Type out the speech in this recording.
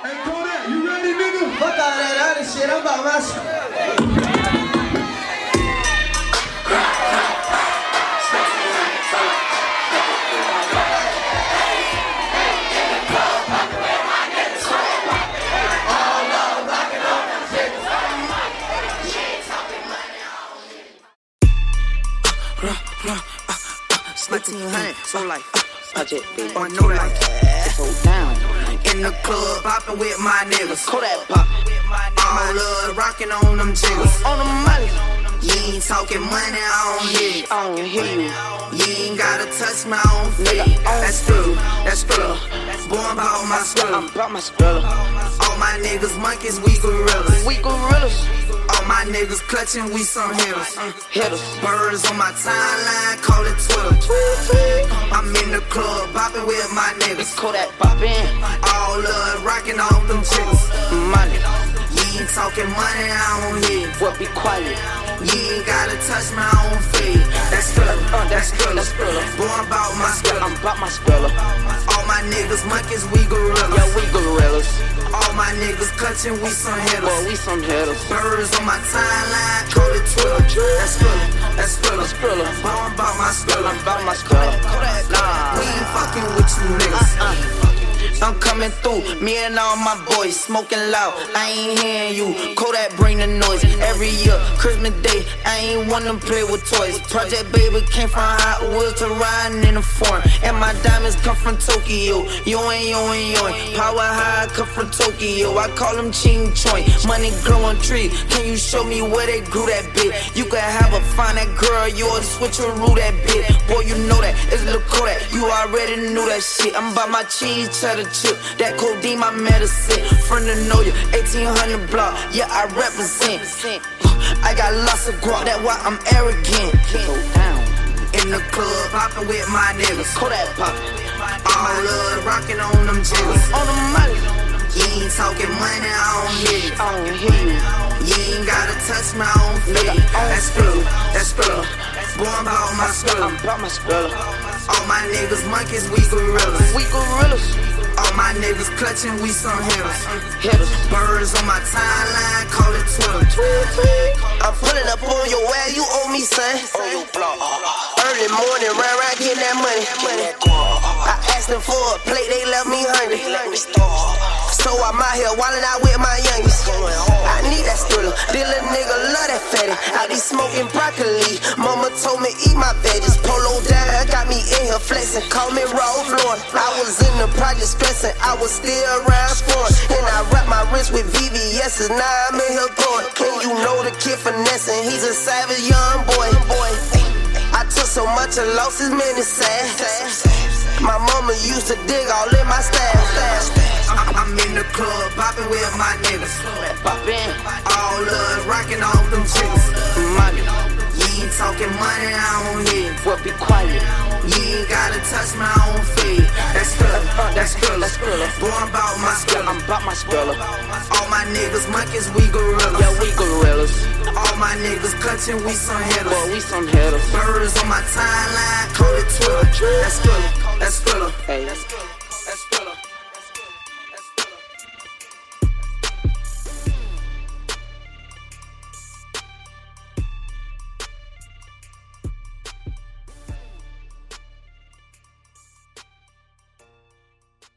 Hey, Kodak, you ready, nigga? Fuck all that other shit. I'm about my shit. It's my team, honey. So like, Project baby. oh, I know that. So down. In the club, poppin' with my niggas. Kodak pop. All love, rockin' on them jiggers. On the money. You ain't talking money, I don't hear you. I don't hear you. You ain't gotta touch my own feet. That's true, that's true. Born about my I'm skill. about my spiller. All my niggas monkeys, we gorillas. We gorillas. All my niggas clutching, we some hitters. Uh, Hit. Birds on my timeline, call it Twitter. I'm in the club, bopping with my niggas. Kodak poppin'. All love, rocking off them chicks. Money. You ain't talking money, I don't hear. What be quiet? You ain't gotta touch my own feet. That's thriller, uh, that's thriller. Thriller. Born about my skill. I'm about my spiller. All my niggas monkeys, we gorillas. Yeah, we gorillas. All my niggas clutching, we some Boy, hitters. we some hitters. Birds on my timeline, call it Twitter. That's thriller, that's thriller. Thriller. Born about my skill. I'm about my spiller. Nah. We ain't fucking with you niggas. Uh. I'm coming through, me and all my boys smoking loud. I ain't hearing you. Kodak bring the noise every year. Christmas Day, I ain't wanna play with toys. Project Baby came from Hot Wheels to riding in a foreign. And my diamonds come from Tokyo. Yo and yo and yo. Power high come from Tokyo. I call them Ching Choi. Money growing tree. Can you show me where they grew that bit? You could have a fine that girl, you a switcheroo that bit. Boy, you know that. It's Lil Kodak. You already knew that shit. I'm by my cheese cheddar chip. That codeine, my medicine. Friend to know you. 1800 block. Yeah, I represent. Uh, I got lots of guap. That's why I'm arrogant. In the club, popping with my niggas. Kodak pop. All love, rockin' on them jiggers. On the money. You ain't talking money, I don't hear you. I don't hear you. You ain't gotta touch my own feet. That's thriller, that's thriller. Born about my skill. I'm about my spiller. All my niggas monkeys, we gorillas. We gorillas. All my niggas clutching, we some hitters. Hitters. Birds on my timeline, call it Twitter. I'm pulling up on your way, you owe me, son. On your block. Early morning, round round getting that money. I asked them for a plate, they left me hungry. So I'm out here wildin' out with my youngest. I need that thriller. This little nigga love that fatty. I be smoking broccoli. Mama told me eat my veggies. Here flexing. Call me raw flooring. I was in the project stressing. I was still around scoring. And I wrap my wrist with VVS's. Now I'm in here going. Can you know the kid finessing. He's a savage young boy. I took so much and lost his minute sad. My mama used to dig all in my stash. I'm, in the club, popping with my niggas. Poppin'. All love, rocking off them chicks. Money. You ain't talking money, I don't hear. What be quiet? You ain't gotta touch my own feet. That's thriller, that's thriller. Born about my skill. I'm about my spiller. All my niggas monkeys, we gorillas. Yeah, we gorillas. All my niggas clutching, we some hitters. Boy, we some hitters. Birds on my timeline, call it Twitter. That's thriller, that's thriller. Hey.